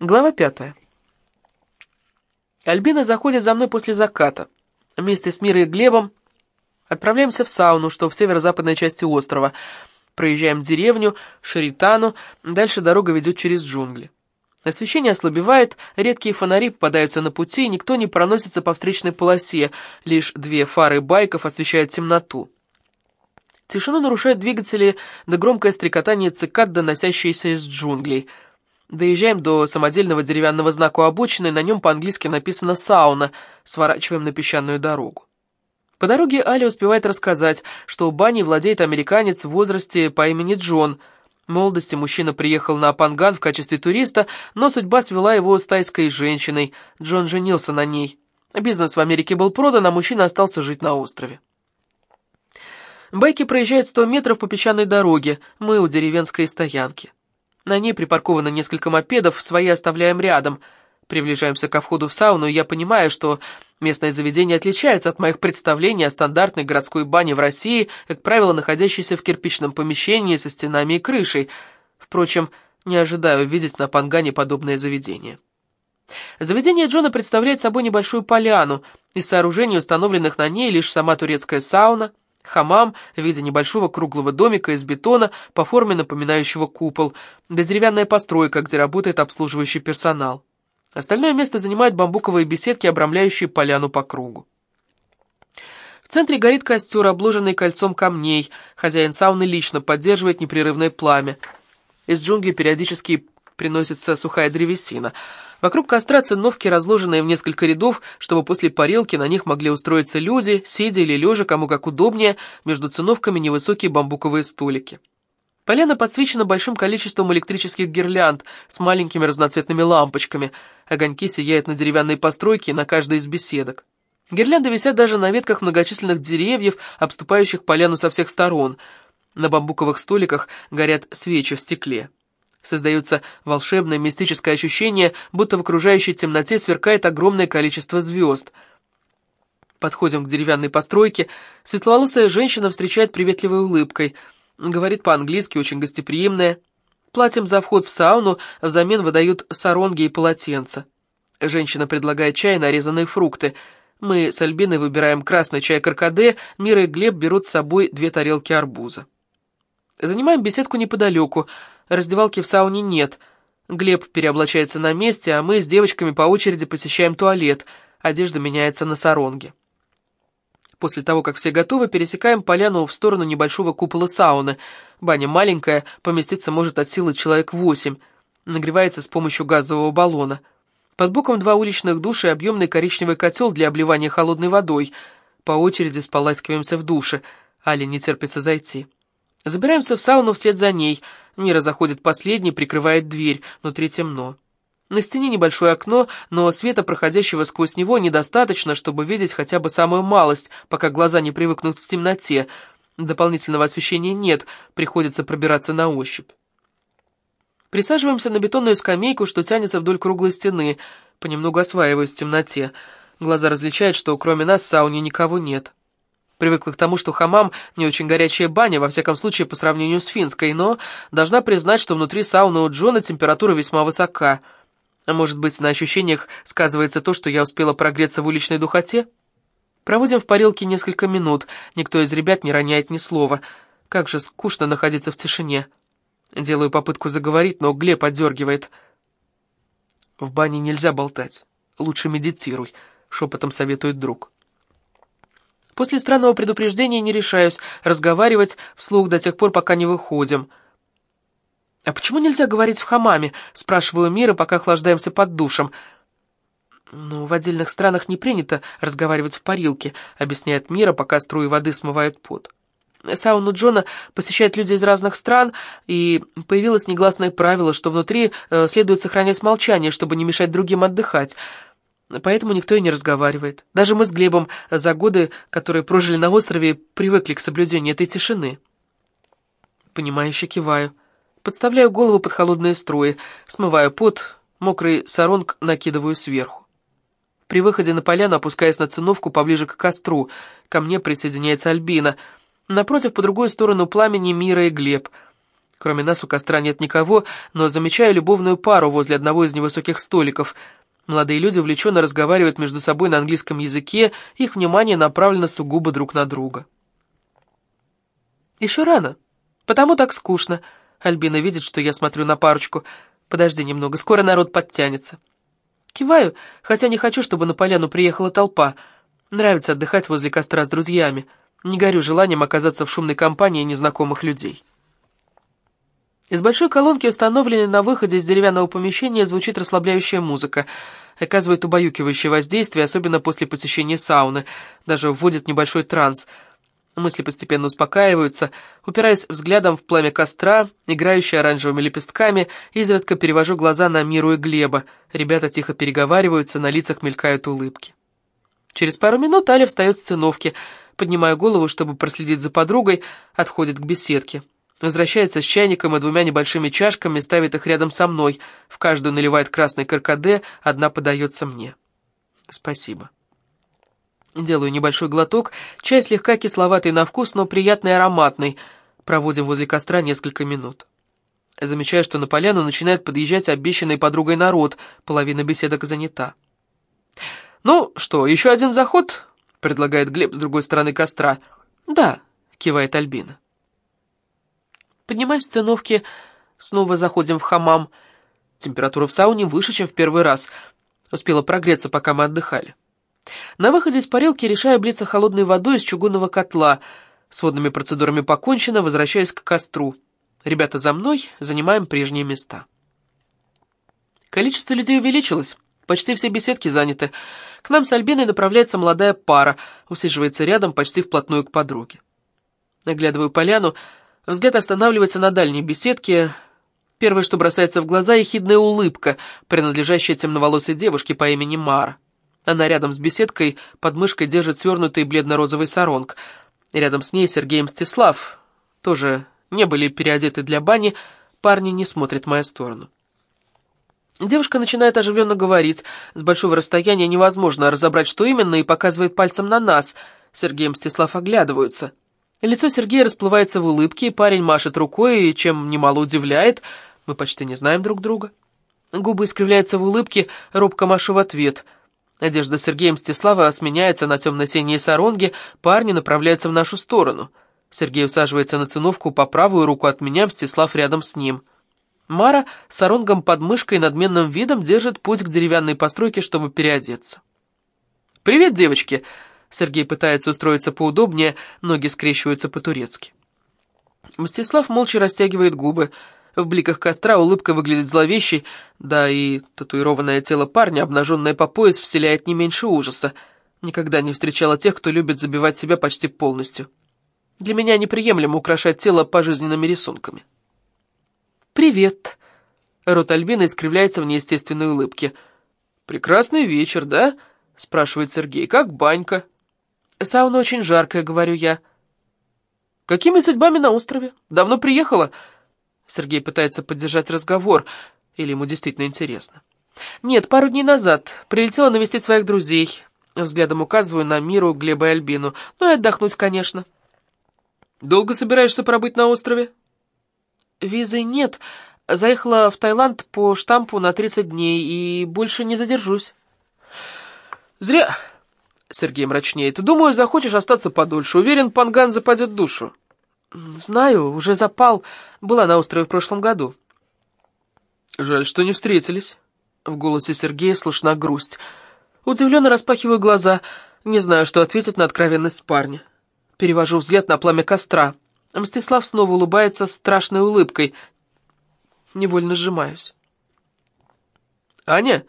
Глава пятая. Альбина заходит за мной после заката. Вместе с Мирой и Глебом отправляемся в сауну, что в северо-западной части острова. Проезжаем деревню, Шаритану, дальше дорога ведет через джунгли. Освещение ослабевает, редкие фонари попадаются на пути, никто не проносится по встречной полосе, лишь две фары байков освещают темноту. Тишину нарушают двигатели да громкое стрекотание цикад, доносящееся из джунглей — Доезжаем до самодельного деревянного знака у обочины, на нем по-английски написано «сауна», сворачиваем на песчаную дорогу. По дороге Али успевает рассказать, что баней владеет американец в возрасте по имени Джон. В молодости мужчина приехал на Панган в качестве туриста, но судьба свела его с тайской женщиной. Джон женился на ней. Бизнес в Америке был продан, а мужчина остался жить на острове. Байки проезжают 100 метров по песчаной дороге, мы у деревенской стоянки. На ней припарковано несколько мопедов, свои оставляем рядом. Приближаемся ко входу в сауну, и я понимаю, что местное заведение отличается от моих представлений о стандартной городской бане в России, как правило, находящейся в кирпичном помещении со стенами и крышей. Впрочем, не ожидаю видеть на Пангане подобное заведение. Заведение Джона представляет собой небольшую поляну, из сооружений, установленных на ней, лишь сама турецкая сауна, Хамам в виде небольшого круглого домика из бетона, по форме напоминающего купол, да деревянная постройка, где работает обслуживающий персонал. Остальное место занимают бамбуковые беседки, обрамляющие поляну по кругу. В центре горит костер, обложенный кольцом камней. Хозяин сауны лично поддерживает непрерывное пламя. Из джунглей периодически приносится сухая древесина — Вокруг костра циновки, разложенные в несколько рядов, чтобы после парилки на них могли устроиться люди, сидя или лежа, кому как удобнее, между циновками невысокие бамбуковые столики. Поляна подсвечена большим количеством электрических гирлянд с маленькими разноцветными лампочками. Огоньки сияют на деревянной постройке и на каждой из беседок. Гирлянды висят даже на ветках многочисленных деревьев, обступающих поляну со всех сторон. На бамбуковых столиках горят свечи в стекле. Создается волшебное мистическое ощущение, будто в окружающей темноте сверкает огромное количество звезд. Подходим к деревянной постройке. Светловолосая женщина встречает приветливой улыбкой. Говорит по-английски, очень гостеприимная. Платим за вход в сауну, взамен выдают саронги и полотенца. Женщина предлагает чай и нарезанные фрукты. Мы с Альбиной выбираем красный чай каркаде, Мира и Глеб берут с собой две тарелки арбуза. Занимаем беседку неподалеку. Раздевалки в сауне нет. Глеб переоблачается на месте, а мы с девочками по очереди посещаем туалет. Одежда меняется на саронге. После того, как все готовы, пересекаем поляну в сторону небольшого купола сауны. Баня маленькая, поместиться может от силы человек восемь. Нагревается с помощью газового баллона. Под боком два уличных душа и объемный коричневый котел для обливания холодной водой. По очереди споласкиваемся в душе. Али не терпится зайти. Забираемся в сауну вслед за ней. Мира заходит последней, прикрывает дверь. Внутри темно. На стене небольшое окно, но света, проходящего сквозь него, недостаточно, чтобы видеть хотя бы самую малость, пока глаза не привыкнут в темноте. Дополнительного освещения нет, приходится пробираться на ощупь. Присаживаемся на бетонную скамейку, что тянется вдоль круглой стены, понемногу осваиваясь в темноте. Глаза различают, что кроме нас в сауне никого нет. Привыкла к тому, что хамам не очень горячая баня, во всяком случае по сравнению с финской, но должна признать, что внутри сауны у Джона температура весьма высока. А может быть, на ощущениях сказывается то, что я успела прогреться в уличной духоте? Проводим в парилке несколько минут, никто из ребят не роняет ни слова. Как же скучно находиться в тишине. Делаю попытку заговорить, но Глеб отдергивает. В бане нельзя болтать. Лучше медитируй, шепотом советует друг. После странного предупреждения не решаюсь разговаривать вслух до тех пор, пока не выходим. «А почему нельзя говорить в хамаме?» — спрашиваю Мира, пока охлаждаемся под душем. «Ну, в отдельных странах не принято разговаривать в парилке», — объясняет Мира, пока струи воды смывают пот. Сауну Джона посещают люди из разных стран, и появилось негласное правило, что внутри э, следует сохранять молчание, чтобы не мешать другим отдыхать — Поэтому никто и не разговаривает. Даже мы с Глебом за годы, которые прожили на острове, привыкли к соблюдению этой тишины. Понимающе киваю. Подставляю голову под холодные струи, смываю пот, мокрый саронг накидываю сверху. При выходе на поляну опускаясь на циновку поближе к костру. Ко мне присоединяется Альбина. Напротив, по другую сторону пламени Мира и Глеб. Кроме нас у костра нет никого, но замечаю любовную пару возле одного из невысоких столиков. Молодые люди увлеченно разговаривают между собой на английском языке, их внимание направлено сугубо друг на друга. «Еще рано, потому так скучно». Альбина видит, что я смотрю на парочку. «Подожди немного, скоро народ подтянется». Киваю, хотя не хочу, чтобы на поляну приехала толпа. Нравится отдыхать возле костра с друзьями. Не горю желанием оказаться в шумной компании незнакомых людей. Из большой колонки, установленной на выходе из деревянного помещения, звучит расслабляющая музыка, оказывает убаюкивающее воздействие, особенно после посещения сауны, даже вводит небольшой транс. Мысли постепенно успокаиваются, упираясь взглядом в пламя костра, играющее оранжевыми лепестками, изредка перевожу глаза на Миру и Глеба. Ребята тихо переговариваются, на лицах мелькают улыбки. Через пару минут Аля встает с циновки, поднимая голову, чтобы проследить за подругой, отходит к беседке. Возвращается с чайником и двумя небольшими чашками, ставит их рядом со мной. В каждую наливает красный каркаде, одна подается мне. Спасибо. Делаю небольшой глоток. Чай слегка кисловатый на вкус, но приятный и ароматный. Проводим возле костра несколько минут. Замечаю, что на поляну начинает подъезжать обещанный подругой народ. Половина беседок занята. «Ну что, еще один заход?» — предлагает Глеб с другой стороны костра. «Да», — кивает Альбина. Поднимаясь с циновки, снова заходим в хамам. Температура в сауне выше, чем в первый раз. Успела прогреться, пока мы отдыхали. На выходе из парилки решаю облиться холодной водой из чугунного котла. С водными процедурами покончено, возвращаясь к костру. Ребята за мной, занимаем прежние места. Количество людей увеличилось. Почти все беседки заняты. К нам с Альбиной направляется молодая пара, усаживается рядом почти вплотную к подруге. Наглядываю поляну, Взгляд останавливается на дальней беседке. Первое, что бросается в глаза, ехидная улыбка, принадлежащая темноволосой девушке по имени Мара. Она рядом с беседкой под мышкой держит свернутый бледно-розовый саронг. Рядом с ней Сергей Мстислав. Тоже не были переодеты для бани, парни не смотрят в мою сторону. Девушка начинает оживленно говорить. С большого расстояния невозможно разобрать, что именно, и показывает пальцем на нас. Сергей Мстислав оглядываются. Лицо Сергея расплывается в улыбке, парень машет рукой, и чем немало удивляет, мы почти не знаем друг друга. Губы искривляются в улыбке, робко машу в ответ. Одежда Сергея Мстислава сменяется на темно-синие саронги, парни направляются в нашу сторону. Сергей усаживается на циновку по правую руку от меня, Мстислав рядом с ним. Мара с саронгом под мышкой и надменным видом держит путь к деревянной постройке, чтобы переодеться. «Привет, девочки!» Сергей пытается устроиться поудобнее, ноги скрещиваются по-турецки. Мстислав молча растягивает губы. В бликах костра улыбка выглядит зловещей, да и татуированное тело парня, обнаженное по пояс, вселяет не меньше ужаса. Никогда не встречала тех, кто любит забивать себя почти полностью. Для меня неприемлемо украшать тело пожизненными рисунками. «Привет!» Рот Альбины искривляется в неестественной улыбке. «Прекрасный вечер, да?» — спрашивает Сергей. «Как банька?» «Сауна очень жаркая», — говорю я. «Какими судьбами на острове? Давно приехала?» Сергей пытается поддержать разговор, или ему действительно интересно. «Нет, пару дней назад. Прилетела навестить своих друзей». Взглядом указываю на Миру, Глеба и Альбину. Ну и отдохнуть, конечно. «Долго собираешься пробыть на острове?» «Визы нет. Заехала в Таиланд по штампу на 30 дней и больше не задержусь». «Зря. Сергей мрачнеет. «Думаю, захочешь остаться подольше. Уверен, Панган западет душу». «Знаю, уже запал. Была на острове в прошлом году». «Жаль, что не встретились». В голосе Сергея слышна грусть. Удивленно распахиваю глаза. Не знаю, что ответить на откровенность парня. Перевожу взгляд на пламя костра. Мстислав снова улыбается страшной улыбкой. Невольно сжимаюсь. «Аня,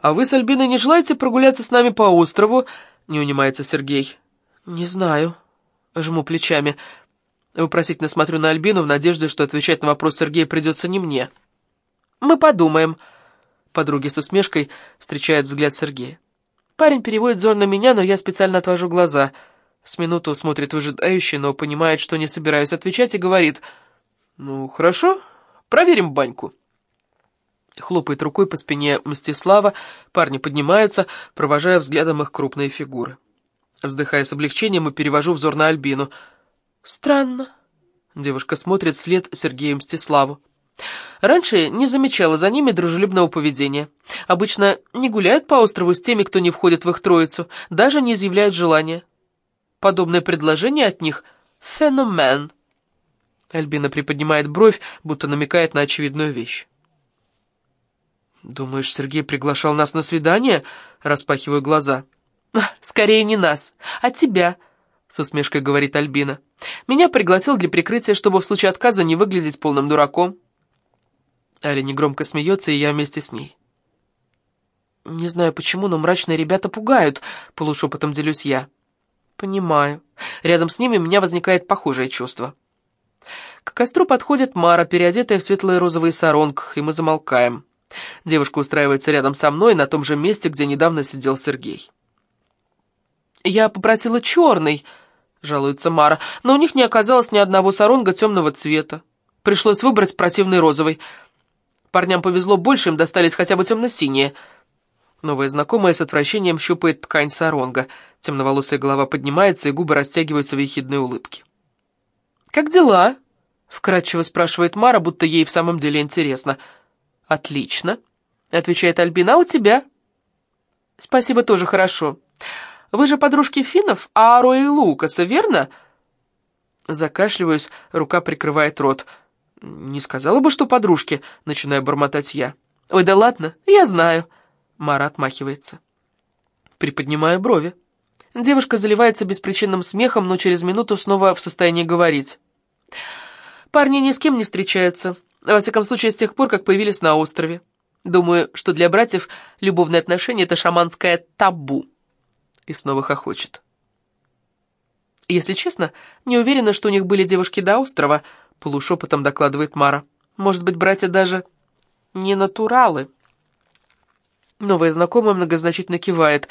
а вы с Альбиной не желаете прогуляться с нами по острову?» — не унимается Сергей. «Не знаю». Жму плечами. Вопросительно смотрю на Альбину в надежде, что отвечать на вопрос Сергея придется не мне. «Мы подумаем». Подруги с усмешкой встречают взгляд Сергея. Парень переводит взор на меня, но я специально отвожу глаза. С минуту смотрит выжидающе, но понимает, что не собираюсь отвечать, и говорит, «Ну, хорошо, проверим баньку». Хлопает рукой по спине Мстислава, парни поднимаются, провожая взглядом их крупные фигуры. Вздыхая с облегчением и перевожу взор на Альбину. «Странно», — Девушка смотрит вслед Сергею Мстиславу. Раньше не замечала за ними дружелюбного поведения. Обычно не гуляют по острову с теми, кто не входит в их троицу, даже не изъявляют желания. Подобное предложение от них — феномен. Альбина приподнимает бровь, будто намекает на очевидную вещь. «Думаешь, Сергей приглашал нас на свидание?» Распахиваю глаза. «Скорее не нас, а тебя», — с усмешкой говорит Альбина. «Меня пригласил для прикрытия, чтобы в случае отказа не выглядеть полным дураком». Аля негромко смеется, и я вместе с ней. «Не знаю почему, но мрачные ребята пугают», — полушепотом делюсь я. «Понимаю. Рядом с ними у меня возникает похожее чувство». К костру подходит Мара, переодетая в светлые розовые саронг, и мы замолкаем. Девушка устраивается рядом со мной, на том же месте, где недавно сидел Сергей. «Я попросила черный», — жалуется Мара, «но у них не оказалось ни одного саронга темного цвета. Пришлось выбрать противный розовый. Парням повезло больше, им достались хотя бы темно-синие». Новая знакомая с отвращением щупает ткань саронга. Темноволосая голова поднимается, и губы растягиваются в ехидной улыбке. «Как дела?» — вкратчиво спрашивает Мара, будто ей в самом деле интересно. «Отлично», — отвечает Альбина, «а у тебя?» «Спасибо, тоже хорошо. Вы же подружки Финнов, Аро и Лукаса, верно?» Закашливаюсь, рука прикрывает рот. «Не сказала бы, что подружки», — начинаю бормотать я. «Ой, да ладно, я знаю», — Мара отмахивается. Приподнимаю брови. Девушка заливается беспричинным смехом, но через минуту снова в состоянии говорить. «Парни ни с кем не встречаются, во всяком случае с тех пор, как появились на острове. Думаю, что для братьев любовные отношения — это шаманское табу». И снова хохочет. «Если честно, не уверена, что у них были девушки до острова», — полушепотом докладывает Мара. «Может быть, братья даже не натуралы?» Новая знакомая многозначительно кивает.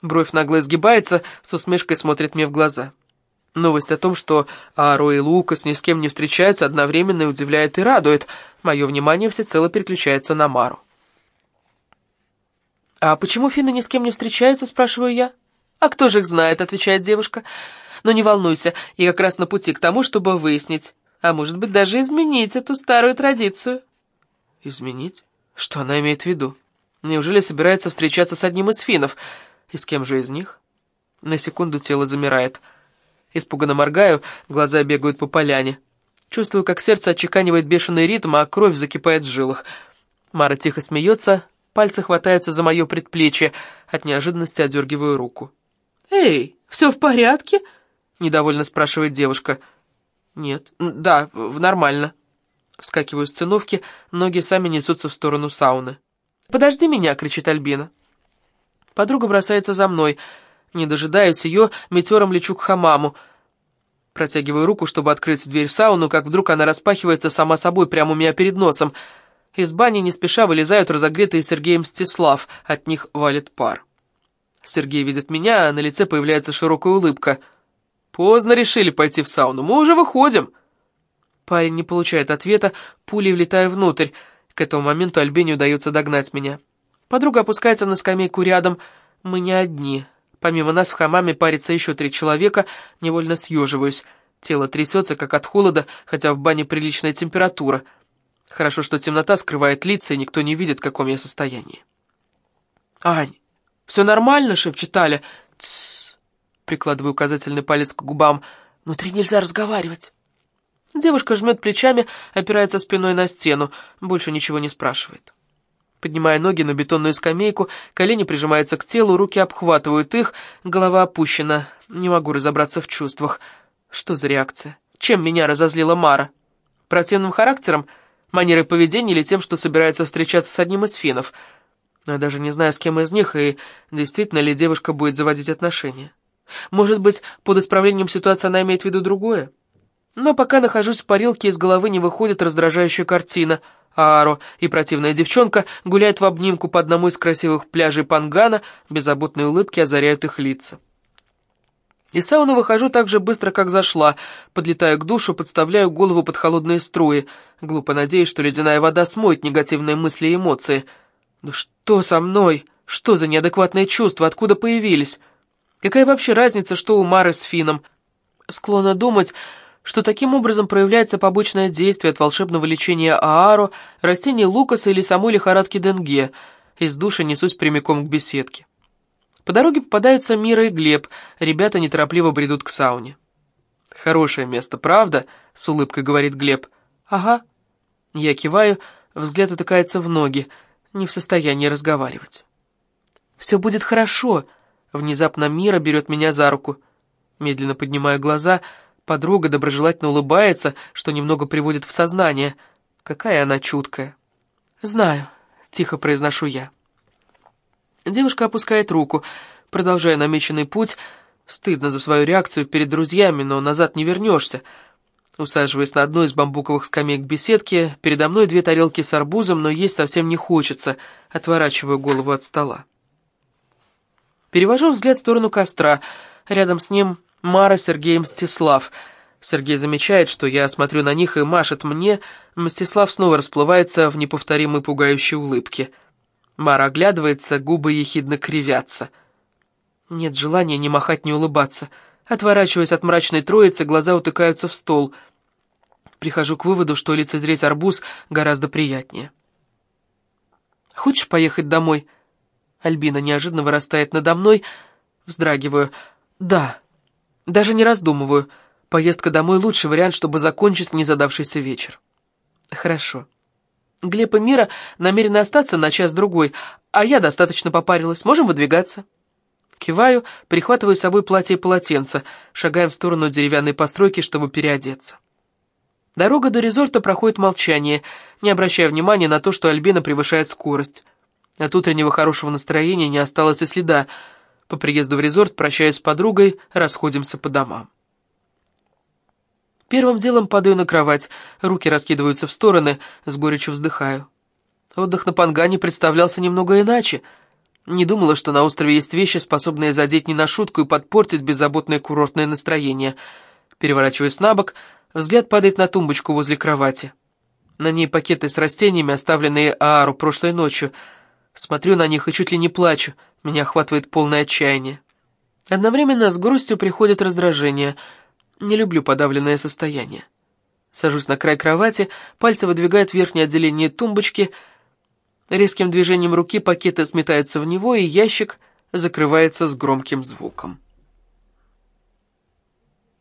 Бровь нагло изгибается, с усмешкой смотрит мне в глаза. Новость о том, что Аро и Лукас ни с кем не встречаются, одновременно удивляет и радует. Мое внимание всецело переключается на Мару. «А почему Финны ни с кем не встречаются?» – спрашиваю я. «А кто же их знает?» – отвечает девушка. «Но не волнуйся, я как раз на пути к тому, чтобы выяснить, а может быть даже изменить эту старую традицию». «Изменить? Что она имеет в виду? Неужели собирается встречаться с одним из финнов? И с кем же из них?» На секунду тело замирает – Испуганно моргаю, глаза бегают по поляне. Чувствую, как сердце отчеканивает бешеный ритм, а кровь закипает в жилах. Мара тихо смеется, пальцы хватаются за мое предплечье. От неожиданности одергиваю руку. «Эй, все в порядке?» — недовольно спрашивает девушка. «Нет, да, нормально». Вскакиваю с циновки, ноги сами несутся в сторону сауны. «Подожди меня!» — кричит Альбина. Подруга бросается за мной — не дожидаясь ее, метеором лечу к хамаму. Протягиваю руку, чтобы открыть дверь в сауну, как вдруг она распахивается сама собой прямо у меня перед носом. Из бани не спеша вылезают разогретые Сергеем Мстислав, от них валит пар. Сергей видит меня, а на лице появляется широкая улыбка. «Поздно решили пойти в сауну, мы уже выходим!» Парень не получает ответа, пулей влетая внутрь. К этому моменту Альбине удается догнать меня. Подруга опускается на скамейку рядом. Мы не одни. Помимо нас в хамаме парится еще три человека, невольно съеживаюсь. Тело трясется, как от холода, хотя в бане приличная температура. Хорошо, что темнота скрывает лица, и никто не видит, в каком я состоянии. «Ань, все нормально?» — шепчет Аля. «Тссс!» — прикладываю указательный палец к губам. «Внутри нельзя разговаривать». Девушка жмет плечами, опирается спиной на стену, больше ничего не спрашивает. Поднимая ноги на бетонную скамейку, колени прижимаются к телу, руки обхватывают их, голова опущена. Не могу разобраться в чувствах. Что за реакция? Чем меня разозлила Мара? Противным характером? Манерой поведения или тем, что собирается встречаться с одним из финнов? Я даже не знаю, с кем из них, и действительно ли девушка будет заводить отношения. Может быть, под исправлением ситуации она имеет в виду другое? Но пока нахожусь в парилке, из головы не выходит раздражающая картина — Аро и противная девчонка гуляют в обнимку по одному из красивых пляжей Пангана, беззаботные улыбки озаряют их лица. Из сауны выхожу так же быстро, как зашла, подлетаю к душу, подставляю голову под холодные струи, глупо надеясь, что ледяная вода смоет негативные мысли и эмоции. Ну что со мной? Что за неадекватные чувства? Откуда появились? Какая вообще разница, что у Мары с Фином? Склонна думать, что таким образом проявляется побочное действие от волшебного лечения Ааро, растений Лукаса или самой лихорадки Денге. Из души несусь прямиком к беседке. По дороге попадаются Мира и Глеб, ребята неторопливо бредут к сауне. «Хорошее место, правда?» — с улыбкой говорит Глеб. «Ага». Я киваю, взгляд утыкается в ноги, не в состоянии разговаривать. «Все будет хорошо», — внезапно Мира берет меня за руку. Медленно поднимаю глаза, подруга доброжелательно улыбается, что немного приводит в сознание. Какая она чуткая. «Знаю», — тихо произношу я. Девушка опускает руку, продолжая намеченный путь. Стыдно за свою реакцию перед друзьями, но назад не вернешься. Усаживаясь на одну из бамбуковых скамеек беседки, передо мной две тарелки с арбузом, но есть совсем не хочется. Отворачиваю голову от стола. Перевожу взгляд в сторону костра. Рядом с ним Мара, Сергей Мстислав. Сергей замечает, что я смотрю на них и машет мне. Мстислав снова расплывается в неповторимой пугающей улыбке. Мара оглядывается, губы ехидно кривятся. Нет желания ни махать, ни улыбаться. Отворачиваясь от мрачной троицы, глаза утыкаются в стол. Прихожу к выводу, что лицезреть арбуз гораздо приятнее. «Хочешь поехать домой?» Альбина неожиданно вырастает надо мной, вздрагиваю. «Да». Даже не раздумываю. Поездка домой — лучший вариант, чтобы закончить незадавшийся вечер. «Хорошо». Глеб и Мира намерены остаться на час-другой, а я достаточно попарилась. Можем выдвигаться?» Киваю, прихватываю с собой платье и полотенце, шагаем в сторону деревянной постройки, чтобы переодеться. Дорога до резорта проходит молчание, не обращая внимания на то, что Альбина превышает скорость. От утреннего хорошего настроения не осталось и следа. По приезду в резорт, прощаясь с подругой, расходимся по домам. Первым делом падаю на кровать, руки раскидываются в стороны, с горечью вздыхаю. Отдых на Пангане представлялся немного иначе. Не думала, что на острове есть вещи, способные задеть не на шутку и подпортить беззаботное курортное настроение. Переворачиваюсь на бок, взгляд падает на тумбочку возле кровати. На ней пакеты с растениями, оставленные Аару прошлой ночью. Смотрю на них и чуть ли не плачу, меня охватывает полное отчаяние. Одновременно с грустью приходит раздражение — не люблю подавленное состояние. Сажусь на край кровати, пальцы выдвигают верхнее отделение тумбочки. Резким движением руки пакеты сметаются в него, и ящик закрывается с громким звуком.